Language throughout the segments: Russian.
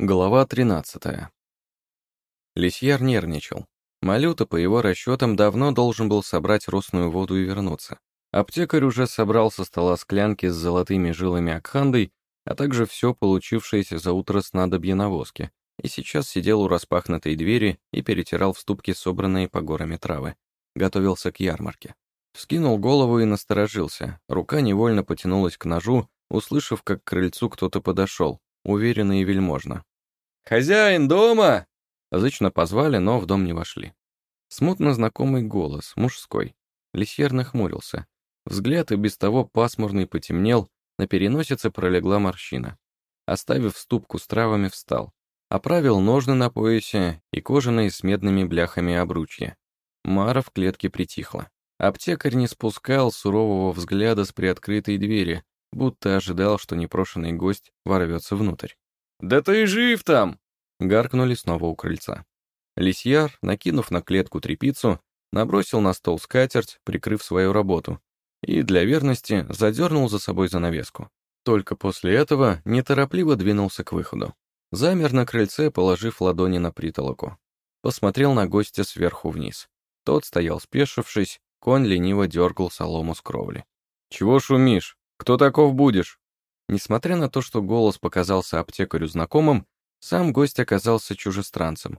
Глава 13. Лисьяр нервничал. Малюта, по его расчетам, давно должен был собрать росную воду и вернуться. Аптекарь уже собрал со стола склянки с золотыми жилами Акхандой, а также все получившееся за утро снадобье на воске, и сейчас сидел у распахнутой двери и перетирал в ступке собранные по горами травы. Готовился к ярмарке. Вскинул голову и насторожился. Рука невольно потянулась к ножу, услышав, как к крыльцу кто-то подошел, уверенно и вельможно. «Хозяин дома!» Зычно позвали, но в дом не вошли. Смутно знакомый голос, мужской. Лисьер нахмурился. Взгляд и без того пасмурный потемнел, на переносице пролегла морщина. Оставив ступку с травами, встал. Оправил ножны на поясе и кожаные с медными бляхами обручья. Мара в клетке притихла. Аптекарь не спускал сурового взгляда с приоткрытой двери, будто ожидал, что непрошенный гость ворвется внутрь. «Да ты жив там!» — гаркнули снова у крыльца. Лисьяр, накинув на клетку трепицу, набросил на стол скатерть, прикрыв свою работу, и для верности задернул за собой занавеску. Только после этого неторопливо двинулся к выходу. Замер на крыльце, положив ладони на притолоку. Посмотрел на гостя сверху вниз. Тот стоял спешившись, конь лениво дергал солому с кровли. «Чего шумишь? Кто таков будешь?» Несмотря на то, что голос показался аптекарю знакомым, сам гость оказался чужестранцем.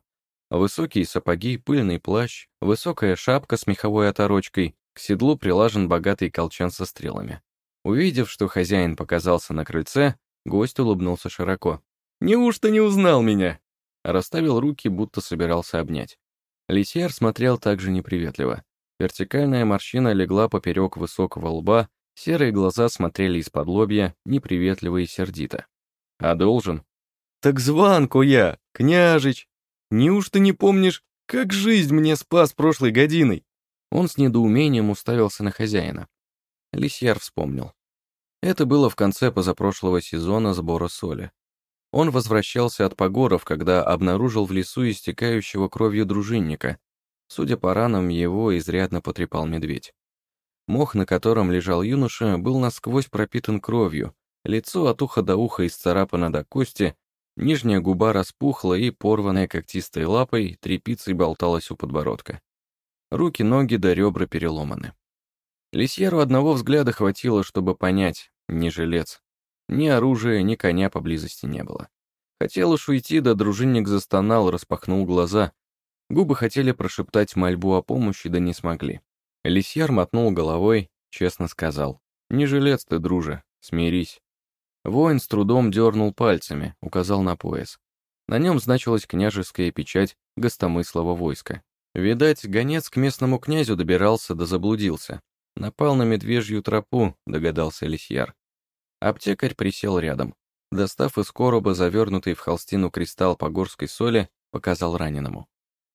Высокие сапоги, пыльный плащ, высокая шапка с меховой оторочкой, к седлу прилажен богатый колчан со стрелами. Увидев, что хозяин показался на крыльце, гость улыбнулся широко. «Неужто не узнал меня?» Расставил руки, будто собирался обнять. Лисьяр смотрел также неприветливо. Вертикальная морщина легла поперек высокого лба, Серые глаза смотрели из-под лобья, неприветливо и сердито. «А должен?» «Так званку я, княжич! Неужто не помнишь, как жизнь мне спас прошлой годиной?» Он с недоумением уставился на хозяина. Лисьяр вспомнил. Это было в конце позапрошлого сезона сбора соли. Он возвращался от погоров, когда обнаружил в лесу истекающего кровью дружинника. Судя по ранам, его изрядно потрепал медведь. Мох, на котором лежал юноша, был насквозь пропитан кровью, лицо от уха до уха исцарапано до кости, нижняя губа распухла и, порванная когтистой лапой, трепицей болталась у подбородка. Руки, ноги до ребра переломаны. Лисьеру одного взгляда хватило, чтобы понять, не жилец. Ни оружия, ни коня поблизости не было. Хотел уж уйти, да дружинник застонал, распахнул глаза. Губы хотели прошептать мольбу о помощи, да не смогли. Лисьяр мотнул головой, честно сказал. «Не жилец ты, друже, смирись». Воин с трудом дернул пальцами, указал на пояс. На нем значилась княжеская печать гостомыслого войска. Видать, гонец к местному князю добирался да заблудился. Напал на медвежью тропу, догадался Лисьяр. Аптекарь присел рядом. Достав из короба завернутый в холстину кристалл по горской соли, показал раненому.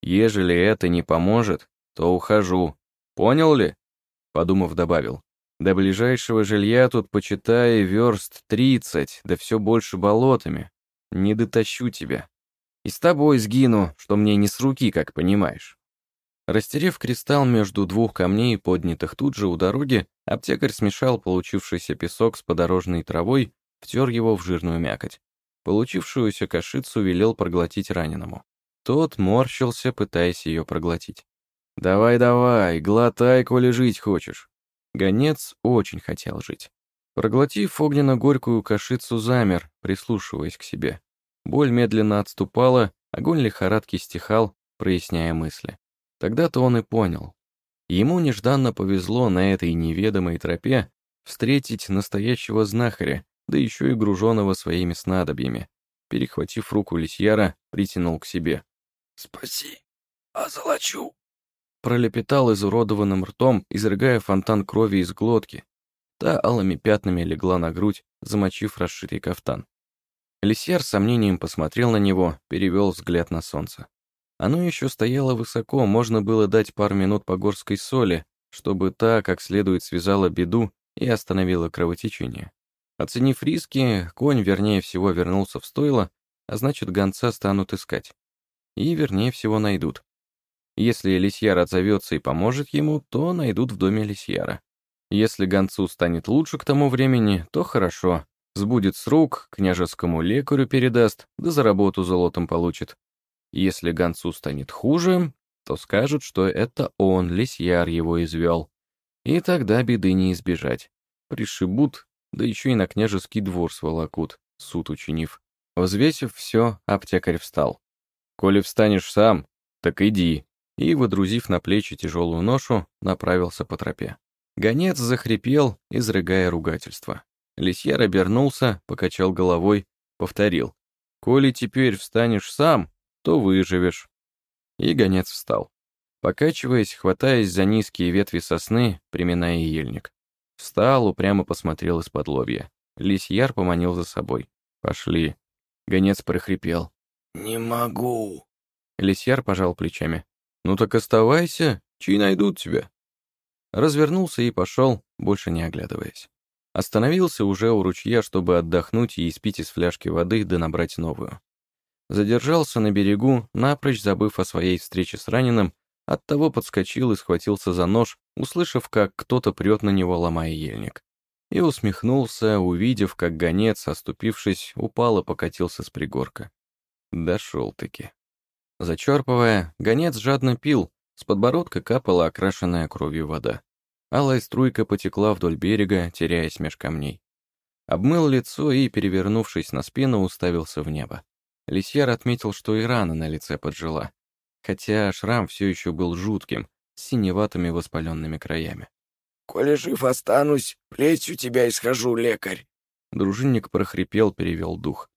«Ежели это не поможет, то ухожу, Понял ли?» Подумав, добавил. «До ближайшего жилья тут, почитай, верст тридцать, да все больше болотами. Не дотащу тебя. И с тобой сгину, что мне не с руки, как понимаешь». Растерев кристалл между двух камней, поднятых тут же у дороги, аптекарь смешал получившийся песок с подорожной травой, втер его в жирную мякоть. Получившуюся кашицу велел проглотить раненому. Тот морщился, пытаясь ее проглотить. «Давай-давай, глотай, коли жить хочешь». Гонец очень хотел жить. Проглотив огненно-горькую кашицу, замер, прислушиваясь к себе. Боль медленно отступала, огонь лихорадки стихал, проясняя мысли. Тогда-то он и понял. Ему нежданно повезло на этой неведомой тропе встретить настоящего знахаря, да еще и груженного своими снадобьями. Перехватив руку лисьяра, притянул к себе. «Спаси, озолочу!» Пролепетал изуродованным ртом, изрыгая фонтан крови из глотки. Та алыми пятнами легла на грудь, замочив расшитый кафтан. Лисьяр с сомнением посмотрел на него, перевел взгляд на солнце. Оно еще стояло высоко, можно было дать пару минут по горской соли, чтобы та как следует связала беду и остановила кровотечение. Оценив риски, конь, вернее всего, вернулся в стойло, а значит, гонца станут искать. И, вернее всего, найдут. Если Лисьяр отзовется и поможет ему, то найдут в доме Лисьяра. Если гонцу станет лучше к тому времени, то хорошо, Сбудет с рук, княжескому лекарю передаст, да за работу золотом получит. Если гонцу станет хуже, то скажут, что это он, лисьяр, его извел. И тогда беды не избежать. Пришибут, да еще и на княжеский двор сволокут, суд учинив. Взвесив все, аптекарь встал. «Коли встанешь сам, так иди», и, выдрузив на плечи тяжелую ношу, направился по тропе. Гонец захрипел, изрыгая ругательство. Лисьяр обернулся, покачал головой, повторил. «Коли теперь встанешь сам, то выживешь». И гонец встал. Покачиваясь, хватаясь за низкие ветви сосны, приминая ельник. Встал, упрямо посмотрел из-под лобья. Лисьяр поманил за собой. «Пошли». Гонец прохрипел. «Не могу». Лисьяр пожал плечами. «Ну так оставайся, чьи найдут тебя». Развернулся и пошел, больше не оглядываясь. Остановился уже у ручья, чтобы отдохнуть и испить из фляжки воды да набрать новую. Задержался на берегу, напрочь забыв о своей встрече с раненым, оттого подскочил и схватился за нож, услышав, как кто-то прет на него, ломая ельник. И усмехнулся, увидев, как гонец, оступившись, упал и покатился с пригорка. Дошел-таки. Зачерпывая, гонец жадно пил, с подбородка капала окрашенная кровью вода. Алая струйка потекла вдоль берега, теряясь меж камней. Обмыл лицо и, перевернувшись на спину, уставился в небо. Лисьяр отметил, что и рана на лице поджила, хотя шрам все еще был жутким, с синеватыми воспаленными краями. «Коли жив останусь, плетью тебя исхожу, лекарь!» Дружинник прохрипел, перевел дух.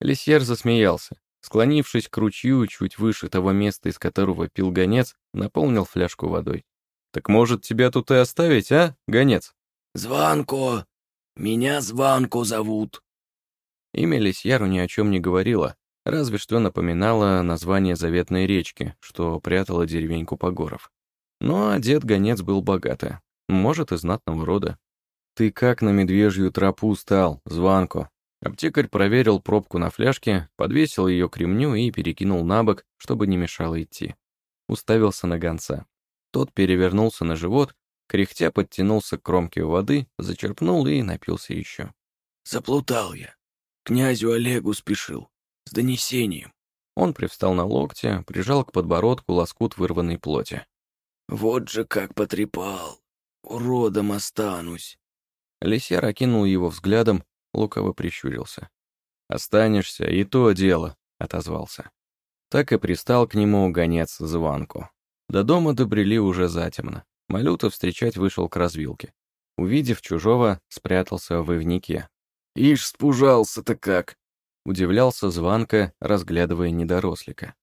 Лисьер засмеялся. Склонившись к ручью, чуть выше того места, из которого пил гонец, наполнил фляжку водой. «Так может, тебя тут и оставить, а, гонец?» «Званко! Меня Званко зовут!» Имя Лисьяру ни о чем не говорило, разве что напоминало название заветной речки, что прятала деревеньку Погоров. Но одет гонец был богато, может, и знатного рода. «Ты как на медвежью тропу стал, Званко?» Аптекарь проверил пробку на фляжке, подвесил ее к ремню и перекинул на бок, чтобы не мешало идти. Уставился на гонца. Тот перевернулся на живот, кряхтя подтянулся к кромке воды, зачерпнул и напился еще. «Заплутал я. Князю Олегу спешил. С донесением». Он привстал на локте, прижал к подбородку лоскут вырванной плоти. «Вот же как потрепал. Уродом останусь». Лисяр окинул его взглядом, лукаво прищурился. «Останешься, и то дело», — отозвался. Так и пристал к нему гонец Званку. До дома добрели уже затемно. Малюта встречать вышел к развилке. Увидев чужого, спрятался в ивнике. «Ишь, спужался-то как!» Удивлялся Званка, разглядывая недорослика.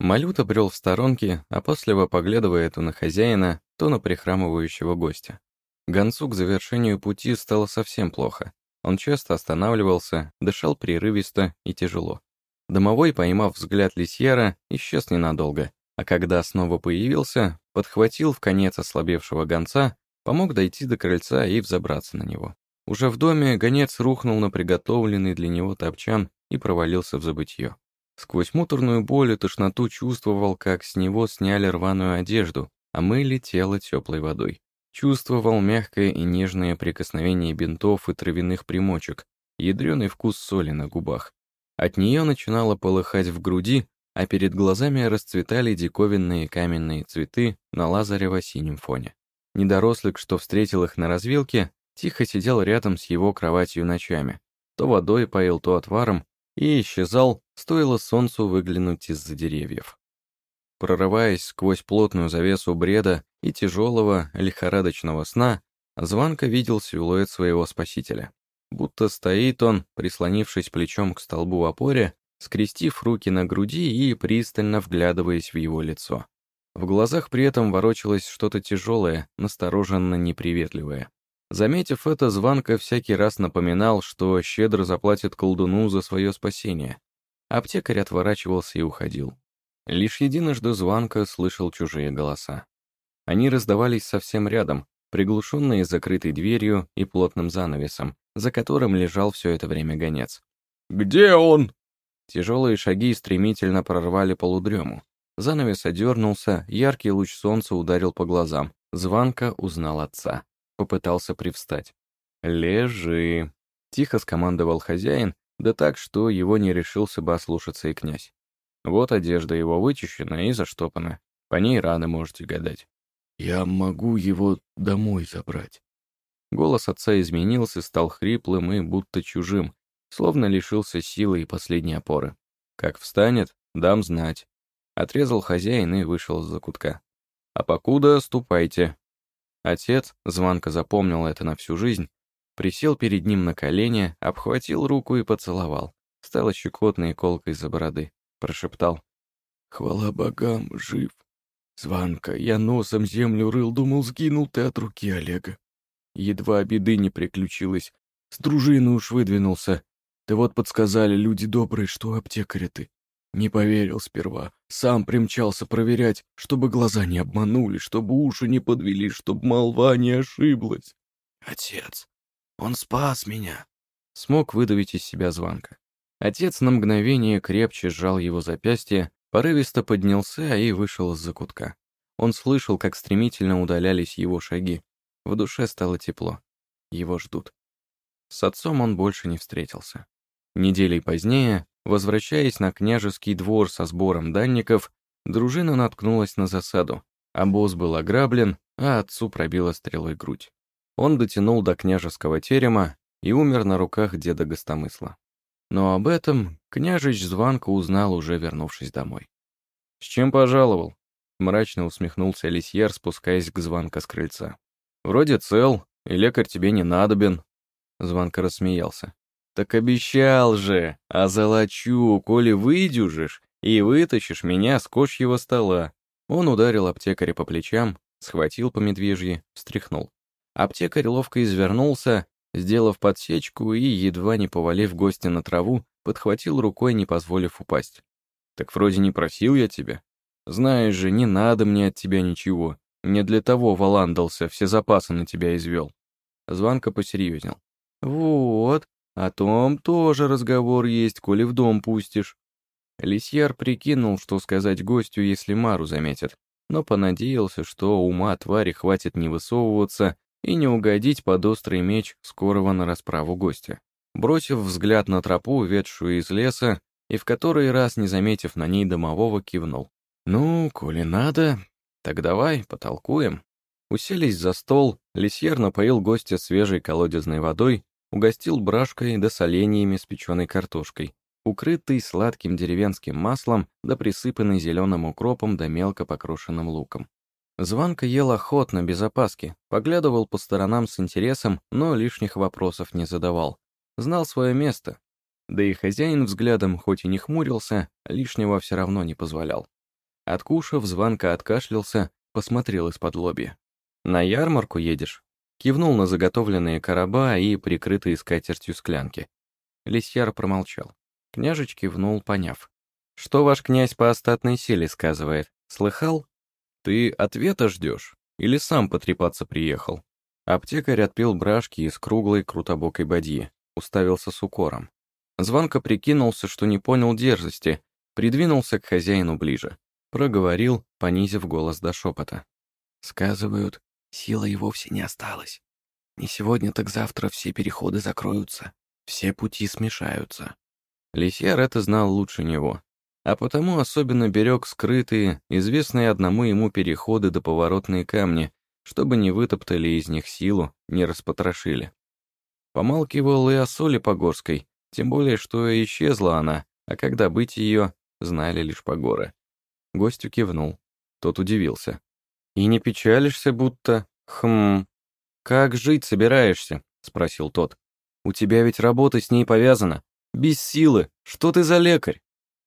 Малюта брел в сторонке, а после поглядывая то на хозяина, то на прихрамывающего гостя. Гонцу к завершению пути стало совсем плохо. Он часто останавливался, дышал прерывисто и тяжело. Домовой, поймав взгляд Лисьера, исчез ненадолго, а когда снова появился, подхватил в конец ослабевшего гонца, помог дойти до крыльца и взобраться на него. Уже в доме гонец рухнул на приготовленный для него топчан и провалился в забытье. Сквозь муторную боль и тошноту чувствовал, как с него сняли рваную одежду, а мыли тело теплой водой. Чувствовал мягкое и нежное прикосновение бинтов и травяных примочек, ядреный вкус соли на губах. От нее начинало полыхать в груди, а перед глазами расцветали диковинные каменные цветы на лазарево-синем фоне. Недорослик, что встретил их на развилке, тихо сидел рядом с его кроватью ночами. То водой поил, то отваром, и исчезал, стоило солнцу выглянуть из-за деревьев. Прорываясь сквозь плотную завесу бреда и тяжелого, лихорадочного сна, Званка видел силуэт своего спасителя. Будто стоит он, прислонившись плечом к столбу опоре, скрестив руки на груди и пристально вглядываясь в его лицо. В глазах при этом ворочалось что-то тяжелое, настороженно неприветливое. Заметив это, Званка всякий раз напоминал, что щедро заплатит колдуну за свое спасение. Аптекарь отворачивался и уходил. Лишь единожды Званка слышал чужие голоса. Они раздавались совсем рядом, приглушенные закрытой дверью и плотным занавесом, за которым лежал все это время гонец. «Где он?» Тяжелые шаги стремительно прорвали полудрему. Занавес одернулся, яркий луч солнца ударил по глазам. Званка узнал отца. Попытался привстать. «Лежи». Тихо скомандовал хозяин, да так, что его не решился бы ослушаться и князь. Вот одежда его вычищена и заштопана. По ней рано можете гадать. «Я могу его домой забрать». Голос отца изменился, стал хриплым и будто чужим, словно лишился силы и последней опоры. Как встанет, дам знать. Отрезал хозяин и вышел из-за кутка. А покуда ступайте. Отец, звонко запомнил это на всю жизнь, присел перед ним на колени, обхватил руку и поцеловал. Стало щекотной колкой за бороды. Прошептал. «Хвала богам, жив. Званка, я носом землю рыл, думал, сгинул ты от руки Олега. Едва беды не приключилось. С дружины уж выдвинулся. Ты вот подсказали люди добрые, что аптекаря ты. Не поверил сперва. Сам примчался проверять, чтобы глаза не обманули, чтобы уши не подвели, чтобы молва не ошиблась. Отец, он спас меня. Смог выдавить из себя звонка. Отец на мгновение крепче сжал его запястье, порывисто поднялся и вышел из-за кутка. Он слышал, как стремительно удалялись его шаги. В душе стало тепло. Его ждут. С отцом он больше не встретился. Неделей позднее Возвращаясь на княжеский двор со сбором данников, дружина наткнулась на засаду. Обоз был ограблен, а отцу пробила стрелой грудь. Он дотянул до княжеского терема и умер на руках деда Гостомысла. Но об этом княжич Званко узнал, уже вернувшись домой. «С чем пожаловал?» — мрачно усмехнулся Лисьер, спускаясь к Званко с крыльца. «Вроде цел, и лекарь тебе не надобен». Званко рассмеялся. «Так обещал же, а золочу, коли выйдешь и вытащишь меня с кошьего стола». Он ударил аптекаря по плечам, схватил по медвежьи, встряхнул. Аптекарь ловко извернулся, сделав подсечку и, едва не повалив гостя на траву, подхватил рукой, не позволив упасть. «Так вроде не просил я тебя. Знаешь же, не надо мне от тебя ничего. Не для того валандался, все запасы на тебя извел». Званка посерьезнел. «Вот, о том тоже разговор есть, коли в дом пустишь. Лисьяр прикинул, что сказать гостю, если Мару заметят, но понадеялся, что ума твари хватит не высовываться и не угодить под острый меч скорого на расправу гостя. Бросив взгляд на тропу, ведшую из леса, и в который раз, не заметив на ней домового, кивнул. «Ну, коли надо, так давай, потолкуем». Уселись за стол, Лисьер напоил гостя свежей колодезной водой угостил брашкой да соленьями с печеной картошкой, укрытый сладким деревенским маслом да присыпанный зеленым укропом да мелко покрошенным луком. Званка ел охотно, без опаски, поглядывал по сторонам с интересом, но лишних вопросов не задавал. Знал свое место. Да и хозяин взглядом, хоть и не хмурился, лишнего все равно не позволял. Откушав, Званка откашлялся, посмотрел из-под лобья. «На ярмарку едешь?» кивнул на заготовленные короба и прикрытые скатертью склянки. Лисьяр промолчал. Княжич кивнул, поняв. «Что ваш князь по остатной силе сказывает? Слыхал? Ты ответа ждешь? Или сам потрепаться приехал?» Аптекарь отпил брашки из круглой крутобокой бадьи, уставился с укором. Звонко прикинулся, что не понял дерзости, придвинулся к хозяину ближе. Проговорил, понизив голос до шепота. «Сказывают, Сила и вовсе не осталось. Не сегодня, так завтра все переходы закроются, все пути смешаются. Лисьяр это знал лучше него, а потому особенно берег скрытые, известные одному ему переходы до поворотные камни, чтобы не вытоптали из них силу, не распотрошили. Помалкивал и о соли Погорской, тем более, что исчезла она, а когда быть ее, знали лишь Погоры. Гостю кивнул. Тот удивился. «И не печалишься, будто...» «Хм... Как жить собираешься?» — спросил тот. «У тебя ведь работа с ней повязана. Без силы. Что ты за лекарь?»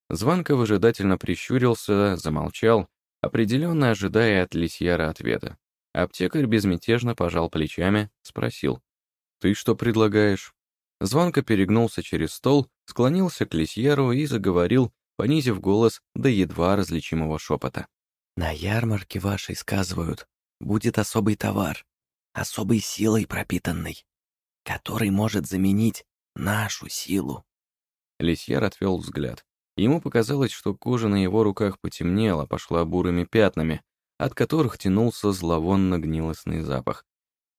Званко выжидательно прищурился, замолчал, определенно ожидая от Лисьяра ответа. Аптекарь безмятежно пожал плечами, спросил. «Ты что предлагаешь?» Званко перегнулся через стол, склонился к Лисьеру и заговорил, понизив голос до едва различимого шепота. На ярмарке вашей сказывают, будет особый товар, особой силой пропитанный, который может заменить нашу силу. Лисьяр отвел взгляд. Ему показалось, что кожа на его руках потемнела, пошла бурыми пятнами, от которых тянулся зловонно-гнилостный запах.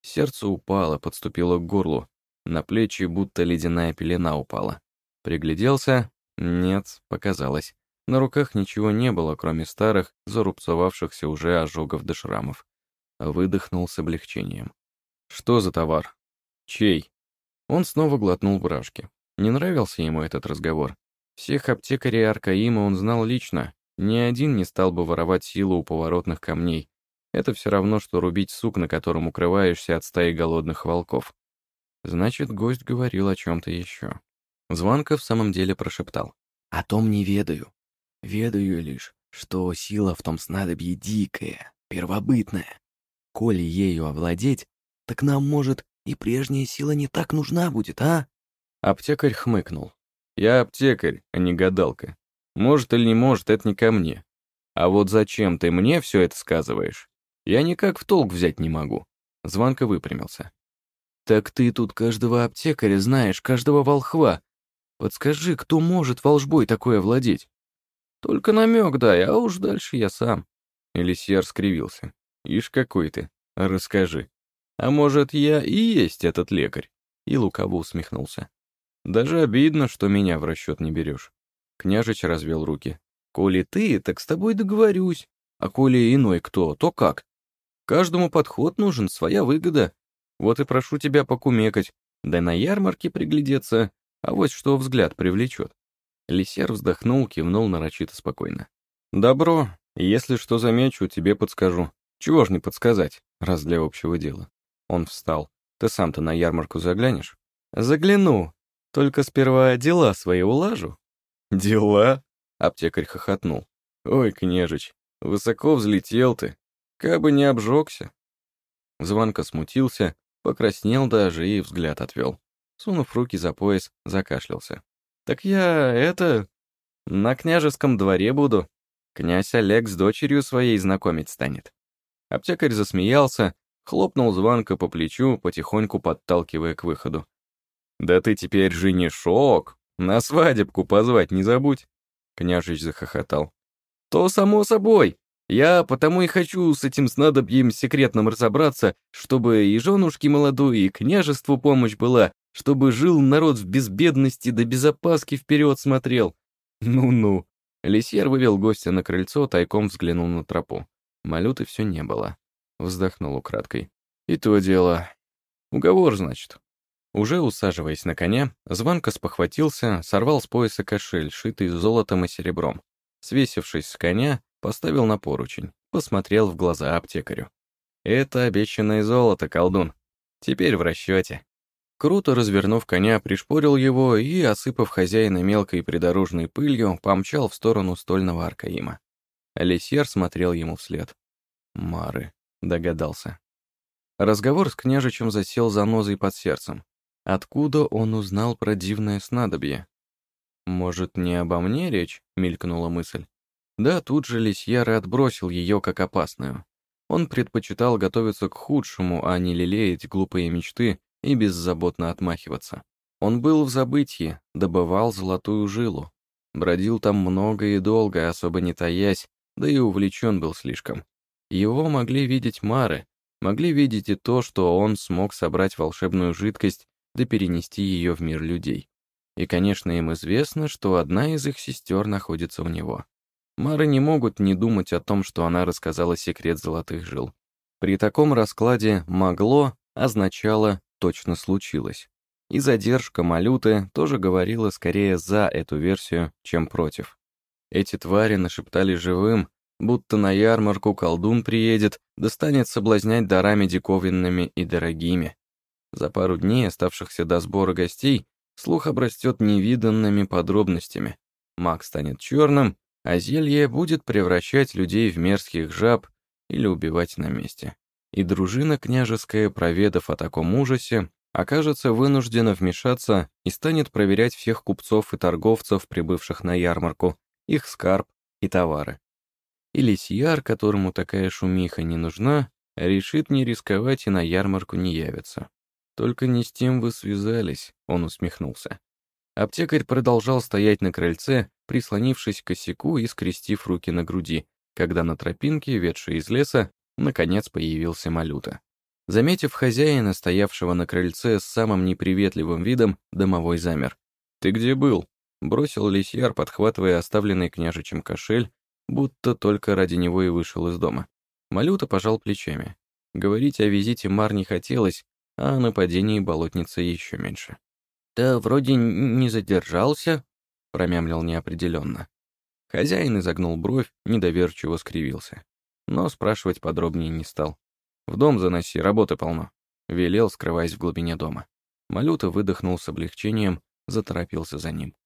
Сердце упало, подступило к горлу. На плечи будто ледяная пелена упала. Пригляделся? Нет, показалось. На руках ничего не было, кроме старых, зарубцевавшихся уже ожогов до шрамов. Выдохнул с облегчением. «Что за товар? Чей?» Он снова глотнул брашки. Не нравился ему этот разговор. Всех аптекарей Аркаима он знал лично. Ни один не стал бы воровать силу у поворотных камней. Это все равно, что рубить сук, на котором укрываешься от стаи голодных волков. Значит, гость говорил о чем-то еще. Звонко в самом деле прошептал. «О том не ведаю. Ведаю лишь, что сила в том снадобье дикая, первобытная. Коли ею овладеть, так нам, может, и прежняя сила не так нужна будет, а?» Аптекарь хмыкнул. «Я аптекарь, а не гадалка. Может или не может, это не ко мне. А вот зачем ты мне все это сказываешь? Я никак в толк взять не могу». Звонко выпрямился. «Так ты тут каждого аптекаря знаешь, каждого волхва. Подскажи, кто может волжбой такое владеть?» «Только намек дай, а уж дальше я сам». Элисьер скривился. «Ишь какой ты, расскажи. А может, я и есть этот лекарь?» И лукаво усмехнулся. «Даже обидно, что меня в расчет не берешь». Княжич развел руки. «Коли ты, так с тобой договорюсь. А коли иной кто, то как? Каждому подход нужен, своя выгода. Вот и прошу тебя покумекать, да на ярмарке приглядеться, а вот что взгляд привлечет. Лисер вздохнул, кивнул нарочито спокойно. «Добро. Если что замечу, тебе подскажу. Чего ж не подсказать, раз для общего дела». Он встал. «Ты сам-то на ярмарку заглянешь?» «Загляну. Только сперва дела свои улажу». «Дела?» — аптекарь хохотнул. «Ой, княжич, высоко взлетел ты. Кабы не обжегся». Звонко смутился, Покраснел даже и взгляд отвел. Сунув руки за пояс, закашлялся. «Так я, это... на княжеском дворе буду. Князь Олег с дочерью своей знакомить станет». Аптекарь засмеялся, хлопнул звонко по плечу, потихоньку подталкивая к выходу. «Да ты теперь женишок! На свадебку позвать не забудь!» Княжич захохотал. «То само собой! Я потому и хочу с этим снадобьем секретным разобраться, чтобы и женушке молодой, и княжеству помощь была, чтобы жил народ в безбедности да безопаски вперед смотрел. Ну-ну. Лисьер вывел гостя на крыльцо, тайком взглянул на тропу. Малюты все не было. Вздохнул украдкой. И то дело. Уговор, значит. Уже усаживаясь на коня, Званко спохватился, сорвал с пояса кошель, шитый золотом и серебром. Свесившись с коня, поставил на поручень, посмотрел в глаза аптекарю. «Это обещанное золото, колдун. Теперь в расчете». Круто развернув коня, пришпорил его и, осыпав хозяина мелкой придорожной пылью, помчал в сторону стольного Аркаима. Алисьер смотрел ему вслед. «Мары», — догадался. Разговор с княжичем засел за нозой под сердцем. Откуда он узнал про дивное снадобье? «Может, не обо мне речь?» — мелькнула мысль. Да, тут же Лисьяр отбросил ее как опасную. Он предпочитал готовиться к худшему, а не лелеять глупые мечты и беззаботно отмахиваться. Он был в забытье, добывал золотую жилу. Бродил там много и долго, особо не таясь, да и увлечен был слишком. Его могли видеть Мары, могли видеть и то, что он смог собрать волшебную жидкость да перенести ее в мир людей. И, конечно, им известно, что одна из их сестер находится у него. Мары не могут не думать о том, что она рассказала секрет золотых жил. При таком раскладе «могло» означало «точно случилось». И задержка Малюты тоже говорила скорее за эту версию, чем против. Эти твари нашептали живым, будто на ярмарку колдун приедет, да соблазнять дарами диковинными и дорогими. За пару дней, оставшихся до сбора гостей, слух обрастет невиданными подробностями. Маг станет черным, а зелье будет превращать людей в мерзких жаб или убивать на месте. И дружина княжеская, проведав о таком ужасе, окажется вынуждена вмешаться и станет проверять всех купцов и торговцев, прибывших на ярмарку, их скарб и товары. И лисьяр, которому такая шумиха не нужна, решит не рисковать и на ярмарку не явится. «Только не с тем вы связались», — он усмехнулся. Аптекарь продолжал стоять на крыльце, прислонившись к косяку и скрестив руки на груди, когда на тропинке, ведшей из леса, наконец появился Малюта. Заметив хозяина, стоявшего на крыльце с самым неприветливым видом, домовой замер. «Ты где был?» — бросил лисьяр, подхватывая оставленный княжичем кошель, будто только ради него и вышел из дома. Малюта пожал плечами. Говорить о визите Мар не хотелось, а о нападении болотницы еще меньше. «Да вроде не задержался», — промямлил неопределенно. Хозяин изогнул бровь, недоверчиво скривился. Но спрашивать подробнее не стал. «В дом заноси, работы полно», — велел, скрываясь в глубине дома. Малюта выдохнул с облегчением, заторопился за ним.